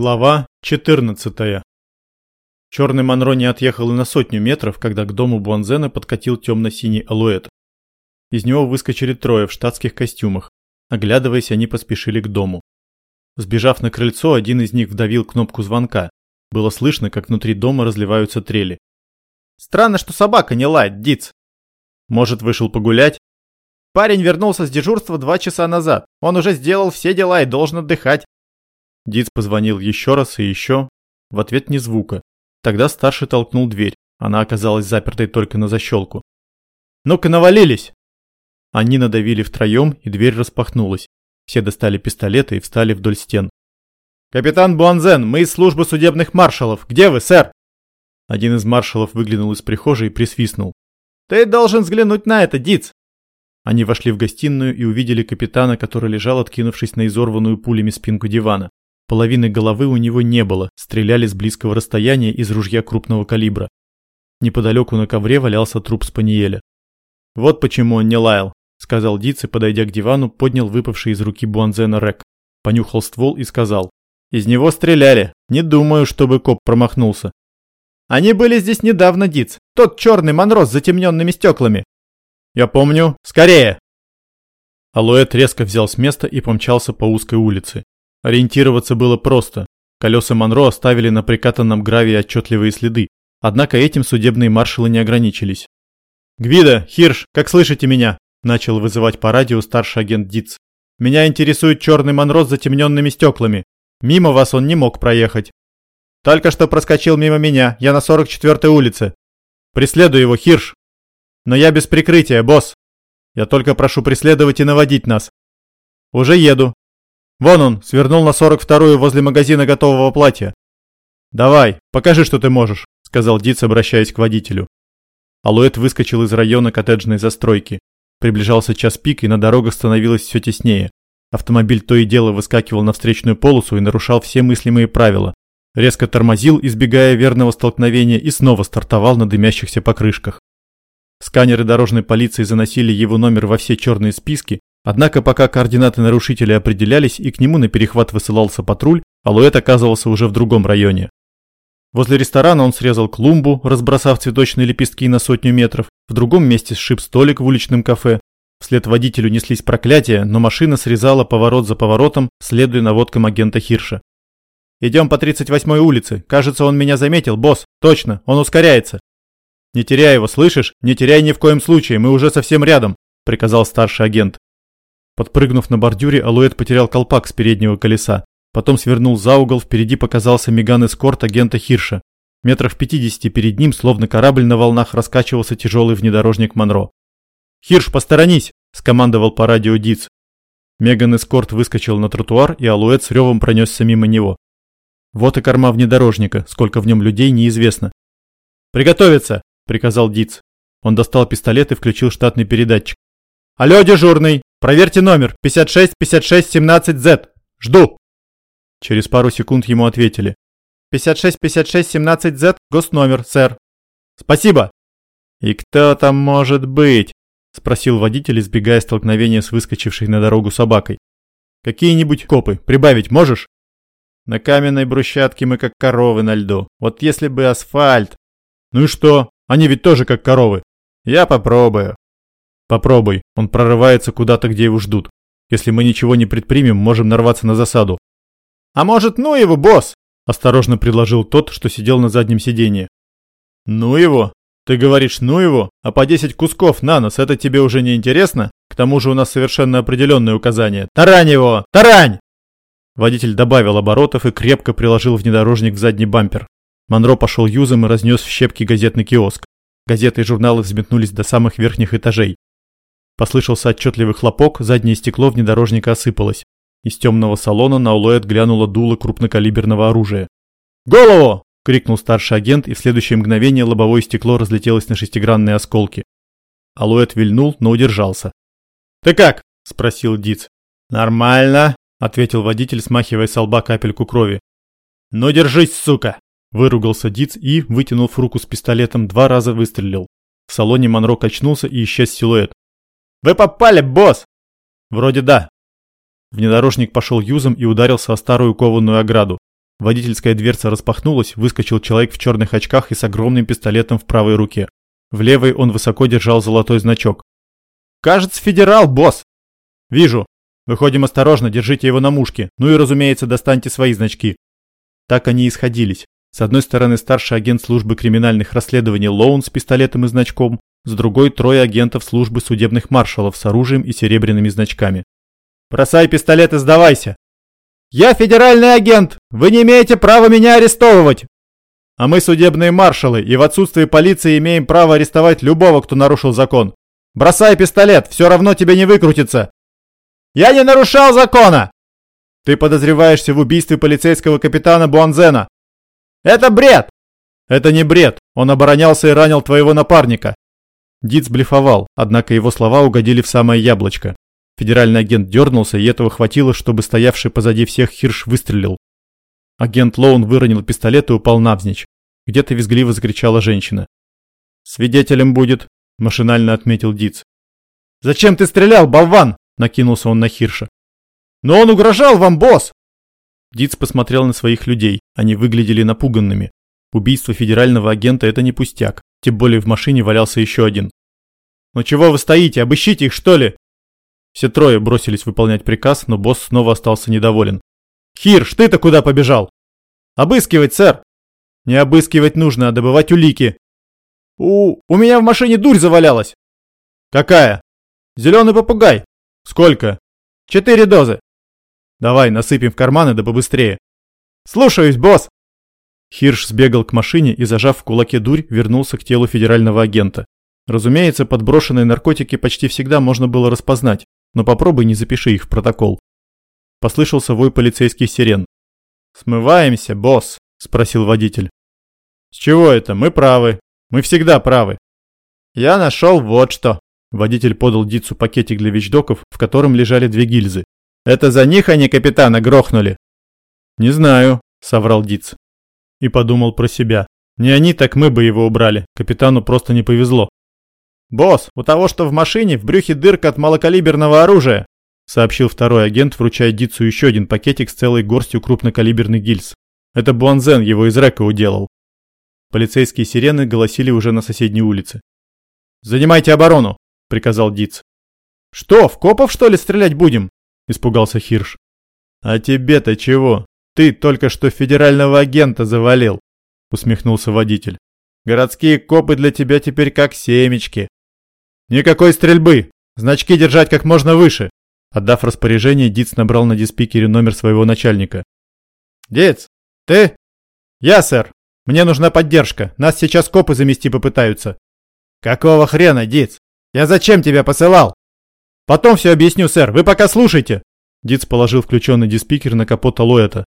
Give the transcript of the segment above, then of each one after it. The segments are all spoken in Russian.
Глава 14. Черный Монро не отъехал и на сотню метров, когда к дому Буанзена подкатил темно-синий алуэт. Из него выскочили трое в штатских костюмах. Оглядываясь, они поспешили к дому. Сбежав на крыльцо, один из них вдавил кнопку звонка. Было слышно, как внутри дома разливаются трели. «Странно, что собака не лает, Диц!» «Может, вышел погулять?» «Парень вернулся с дежурства два часа назад. Он уже сделал все дела и должен отдыхать. Диц позвонил еще раз и еще. В ответ ни звука. Тогда старший толкнул дверь. Она оказалась запертой только на защелку. «Ну-ка, навалились!» Они надавили втроем, и дверь распахнулась. Все достали пистолеты и встали вдоль стен. «Капитан Буанзен, мы из службы судебных маршалов. Где вы, сэр?» Один из маршалов выглянул из прихожей и присвистнул. «Ты должен взглянуть на это, Диц!» Они вошли в гостиную и увидели капитана, который лежал, откинувшись на изорванную пулями спинку дивана. Половины головы у него не было, стреляли с близкого расстояния из ружья крупного калибра. Неподалеку на ковре валялся труп Спаниеля. «Вот почему он не лаял», — сказал Диц и, подойдя к дивану, поднял выпавший из руки Буанзена Рек. Понюхал ствол и сказал. «Из него стреляли. Не думаю, чтобы коп промахнулся». «Они были здесь недавно, Диц. Тот черный Монро с затемненными стеклами». «Я помню. Скорее!» Алуэт резко взял с места и помчался по узкой улице. Ориентироваться было просто. Колеса Монро оставили на прикатанном гравии отчетливые следы. Однако этим судебные маршалы не ограничились. «Гвида, Хирш, как слышите меня?» – начал вызывать по радио старший агент Диц. «Меня интересует черный Монро с затемненными стеклами. Мимо вас он не мог проехать. Только что проскочил мимо меня, я на 44-й улице. Преследую его, Хирш. Но я без прикрытия, босс. Я только прошу преследовать и наводить нас. Уже еду, Вон он, свернул на 42-ю возле магазина готового платья. «Давай, покажи, что ты можешь», — сказал Диц, обращаясь к водителю. Алуэт выскочил из района коттеджной застройки. Приближался час пик, и на дорогах становилось все теснее. Автомобиль то и дело выскакивал на встречную полосу и нарушал все мыслимые правила. Резко тормозил, избегая верного столкновения, и снова стартовал на дымящихся покрышках. Сканеры дорожной полиции заносили его номер во все черные списки, Однако пока координаты нарушителя определялись и к нему на перехват высылался патруль, Алуэт оказывался уже в другом районе. Возле ресторана он срезал клумбу, разбросав цветочные лепестки на сотню метров, в другом месте сшиб столик в уличном кафе. Вслед водителю неслись проклятия, но машина срезала поворот за поворотом, следуя наводкам агента Хирша. «Идем по 38-й улице. Кажется, он меня заметил, босс. Точно, он ускоряется». «Не теряй его, слышишь? Не теряй ни в коем случае, мы уже совсем рядом», – приказал старший агент. Подпрыгнув на бордюре, Алуэт потерял колпак с переднего колеса. Потом свернул за угол, впереди показался Меган Эскорт агента Хирша. Метров пятидесяти перед ним, словно корабль на волнах, раскачивался тяжелый внедорожник Монро. «Хирш, посторонись!» – скомандовал по радио Диц. Меган Эскорт выскочил на тротуар, и Алуэт с ревом пронесся мимо него. Вот и корма внедорожника, сколько в нем людей, неизвестно. «Приготовиться!» – приказал Диц. Он достал пистолет и включил штатный передатчик. «Алло, дежурный! Проверьте номер 565617Z. Жду!» Через пару секунд ему ответили. 565617Z, госномер, сэр. Спасибо. И кто там может быть? Спросил водитель, избегая столкновения с выскочившей на дорогу собакой. Какие-нибудь копы прибавить можешь? На каменной брусчатке мы как коровы на льду. Вот если бы асфальт. Ну и что? Они ведь тоже как коровы. Я попробую. Попробуй, он прорывается куда-то, где его ждут. Если мы ничего не предпримем, можем нарваться на засаду. А может, ну его, босс? Осторожно предложил тот, что сидел на заднем сиденье. Ну его? Ты говоришь, ну его? А по 10 кусков на нос, это тебе уже не интересно? К тому же у нас совершенно определенные указания. Тарань его! Тарань! Водитель добавил оборотов и крепко приложил внедорожник в задний бампер. Монро пошел юзом и разнес в щепки газетный киоск. Газеты и журналы взметнулись до самых верхних этажей. Послышался отчетливый хлопок, заднее стекло внедорожника осыпалось. Из темного салона на Улуэт глянуло дуло крупнокалиберного оружия. «Голову!» – крикнул старший агент, и в следующее мгновение лобовое стекло разлетелось на шестигранные осколки. Алуэт вильнул, но удержался. «Ты как?» – спросил Диц. «Нормально», – ответил водитель, смахивая с лба капельку крови. «Ну держись, сука!» – выругался Диц и, вытянув руку с пистолетом, два раза выстрелил. В салоне Монро качнулся и исчез силуэт. Вы попали, босс!» «Вроде да». Внедорожник пошел юзом и ударился о старую кованую ограду. Водительская дверца распахнулась, выскочил человек в черных очках и с огромным пистолетом в правой руке. В левой он высоко держал золотой значок. «Кажется, федерал, босс!» «Вижу. Выходим осторожно, держите его на мушке. Ну и, разумеется, достаньте свои значки». Так они и сходились. С одной стороны старший агент службы криминальных расследований Лоун с пистолетом и значком, с другой трое агентов службы судебных маршалов с оружием и серебряными значками. «Бросай пистолет и сдавайся!» «Я федеральный агент! Вы не имеете права меня арестовывать!» «А мы судебные маршалы, и в отсутствие полиции имеем право арестовать любого, кто нарушил закон. Бросай пистолет, все равно тебе не выкрутится!» «Я не нарушал закона!» «Ты подозреваешься в убийстве полицейского капитана Буанзена!» «Это бред!» «Это не бред, он оборонялся и ранил твоего напарника!» Диц блефовал, однако его слова угодили в самое яблочко. Федеральный агент дернулся, и этого хватило, чтобы стоявший позади всех Хирш выстрелил. Агент Лоун выронил пистолет и упал навзничь. Где-то визгливо закричала женщина. «Свидетелем будет», – машинально отметил Диц. «Зачем ты стрелял, болван?» – накинулся он на Хирша. «Но он угрожал вам, босс!» Диц посмотрел на своих людей. Они выглядели напуганными. Убийство федерального агента – это не пустяк. Тем более в машине валялся еще один. «Ну чего вы стоите? Обыщите их, что ли?» Все трое бросились выполнять приказ, но босс снова остался недоволен. «Хирш, ты-то куда побежал?» «Обыскивать, сэр!» «Не обыскивать нужно, а добывать улики!» «У... у меня в машине дурь завалялась!» «Какая?» «Зеленый попугай!» «Сколько?» «Четыре дозы!» «Давай, насыпем в карманы, да побыстрее!» «Слушаюсь, босс!» Хирш сбегал к машине и, зажав в кулаке дурь, вернулся к телу федерального агента. Разумеется, подброшенные наркотики почти всегда можно было распознать, но попробуй не запиши их в протокол. Послышался вой полицейских сирен. «Смываемся, босс?» – спросил водитель. «С чего это? Мы правы. Мы всегда правы». «Я нашел вот что». Водитель подал Дицу пакетик для вещдоков, в котором лежали две гильзы. «Это за них они капитана грохнули?» «Не знаю», – соврал Диц. И подумал про себя. Не они, так мы бы его убрали. Капитану просто не повезло. «Босс, у того, что в машине, в брюхе дырка от малокалиберного оружия», сообщил второй агент, вручая Дицу еще один пакетик с целой горстью крупнокалиберных гильз. Это Буанзен его из Река уделал. Полицейские сирены голосили уже на соседней улице. «Занимайте оборону!» – приказал Диц. «Что, в копов что ли стрелять будем?» – испугался Хирш. «А тебе-то чего? Ты только что федерального агента завалил!» – усмехнулся водитель. «Городские копы для тебя теперь как семечки!» «Никакой стрельбы! Значки держать как можно выше!» Отдав распоряжение, Диц набрал на диспикере номер своего начальника. «Диц, ты?» «Я, сэр. Мне нужна поддержка. Нас сейчас копы замести попытаются». «Какого хрена, Диц? Я зачем тебя посылал?» «Потом все объясню, сэр. Вы пока слушайте!» Диц положил включенный диспикер на капот Алоэта.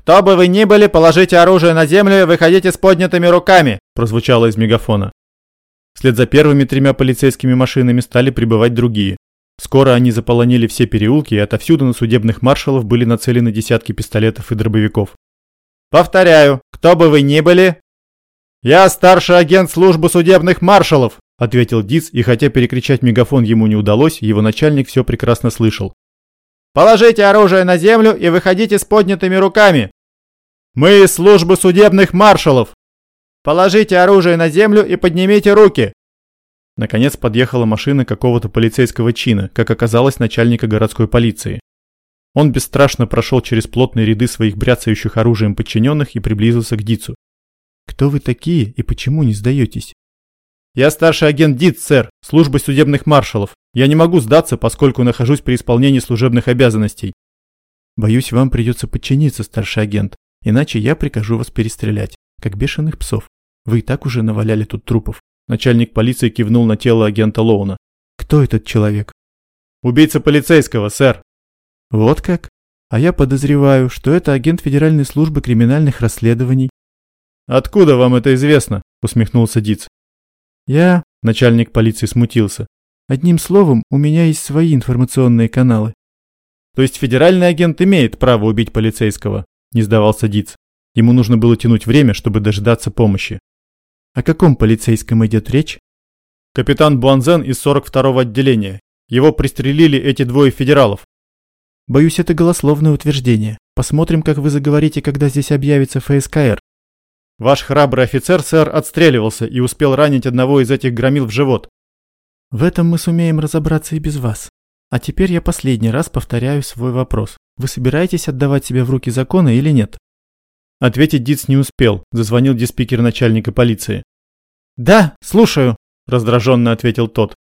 «Кто бы вы ни были, положите оружие на землю и выходите с поднятыми руками!» прозвучало из мегафона. Вслед за первыми тремя полицейскими машинами стали прибывать другие. Скоро они заполонили все переулки, и отовсюду на судебных маршалов были нацелены десятки пистолетов и дробовиков. «Повторяю, кто бы вы ни были...» «Я старший агент службы судебных маршалов», — ответил Диц, и хотя перекричать мегафон ему не удалось, его начальник все прекрасно слышал. «Положите оружие на землю и выходите с поднятыми руками!» «Мы из службы судебных маршалов!» Положите оружие на землю и поднимите руки!» Наконец подъехала машина какого-то полицейского чина, как оказалось, начальника городской полиции. Он бесстрашно прошел через плотные ряды своих бряцающих оружием подчиненных и приблизился к Дицу. «Кто вы такие и почему не сдаетесь?» «Я старший агент Диц, сэр, службы судебных маршалов. Я не могу сдаться, поскольку нахожусь при исполнении служебных обязанностей». «Боюсь, вам придется подчиниться, старший агент, иначе я прикажу вас перестрелять как бешеных псов. Вы и так уже наваляли тут трупов. Начальник полиции кивнул на тело агента Лоуна. Кто этот человек? Убийца полицейского, сэр. Вот как? А я подозреваю, что это агент Федеральной службы криминальных расследований. Откуда вам это известно? Усмехнулся Диц. Я, начальник полиции смутился. Одним словом, у меня есть свои информационные каналы. То есть федеральный агент имеет право убить полицейского, не сдавался Диц. Ему нужно было тянуть время, чтобы дождаться помощи. О каком полицейском идет речь? Капитан Буанзен из 42-го отделения. Его пристрелили эти двое федералов. Боюсь, это голословное утверждение. Посмотрим, как вы заговорите, когда здесь объявится ФСКР. Ваш храбрый офицер, сэр, отстреливался и успел ранить одного из этих громил в живот. В этом мы сумеем разобраться и без вас. А теперь я последний раз повторяю свой вопрос. Вы собираетесь отдавать себя в руки закона или нет? Ответить Диц не успел, зазвонил диспикер начальника полиции. «Да, слушаю», – раздраженно ответил тот.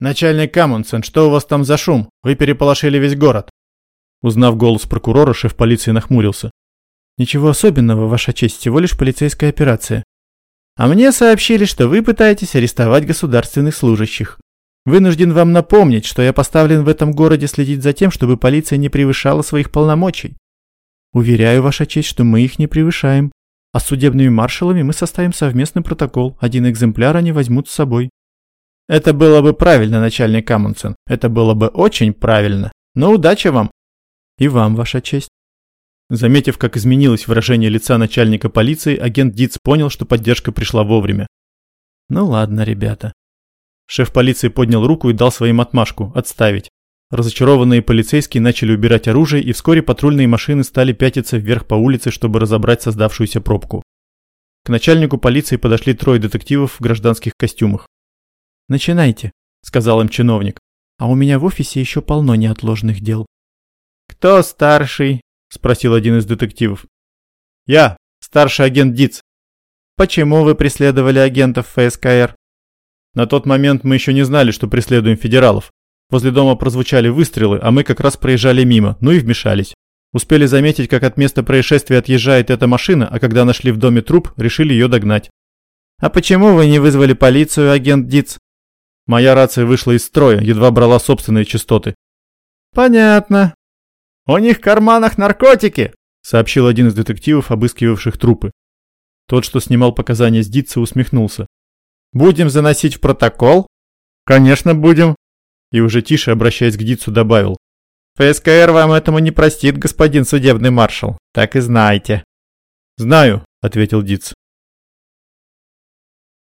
«Начальник Камунсен, что у вас там за шум? Вы переполошили весь город». Узнав голос прокурора, шеф полиции нахмурился. «Ничего особенного, Ваша честь, всего лишь полицейская операция. А мне сообщили, что вы пытаетесь арестовать государственных служащих. Вынужден вам напомнить, что я поставлен в этом городе следить за тем, чтобы полиция не превышала своих полномочий. Уверяю, Ваша честь, что мы их не превышаем. А с судебными маршалами мы составим совместный протокол. Один экземпляр они возьмут с собой. Это было бы правильно, начальник Амундсен. Это было бы очень правильно. Но удачи вам. И вам, Ваша честь. Заметив, как изменилось выражение лица начальника полиции, агент Диц понял, что поддержка пришла вовремя. Ну ладно, ребята. Шеф полиции поднял руку и дал своим отмашку «отставить». Разочарованные полицейские начали убирать оружие, и вскоре патрульные машины стали пятиться вверх по улице, чтобы разобрать создавшуюся пробку. К начальнику полиции подошли трое детективов в гражданских костюмах. «Начинайте», – сказал им чиновник. «А у меня в офисе еще полно неотложных дел». «Кто старший?» – спросил один из детективов. «Я, старший агент Диц». «Почему вы преследовали агентов ФСКР?» На тот момент мы еще не знали, что преследуем федералов. Возле дома прозвучали выстрелы, а мы как раз проезжали мимо, ну и вмешались. Успели заметить, как от места происшествия отъезжает эта машина, а когда нашли в доме труп, решили ее догнать. «А почему вы не вызвали полицию, агент Диц?» Моя рация вышла из строя, едва брала собственные частоты. «Понятно. У них в карманах наркотики!» сообщил один из детективов, обыскивавших трупы. Тот, что снимал показания с Дитца, усмехнулся. «Будем заносить в протокол?» «Конечно, будем и уже тише, обращаясь к Дицу, добавил. «ФСКР вам этому не простит, господин судебный маршал, так и знайте». «Знаю», — ответил Диц.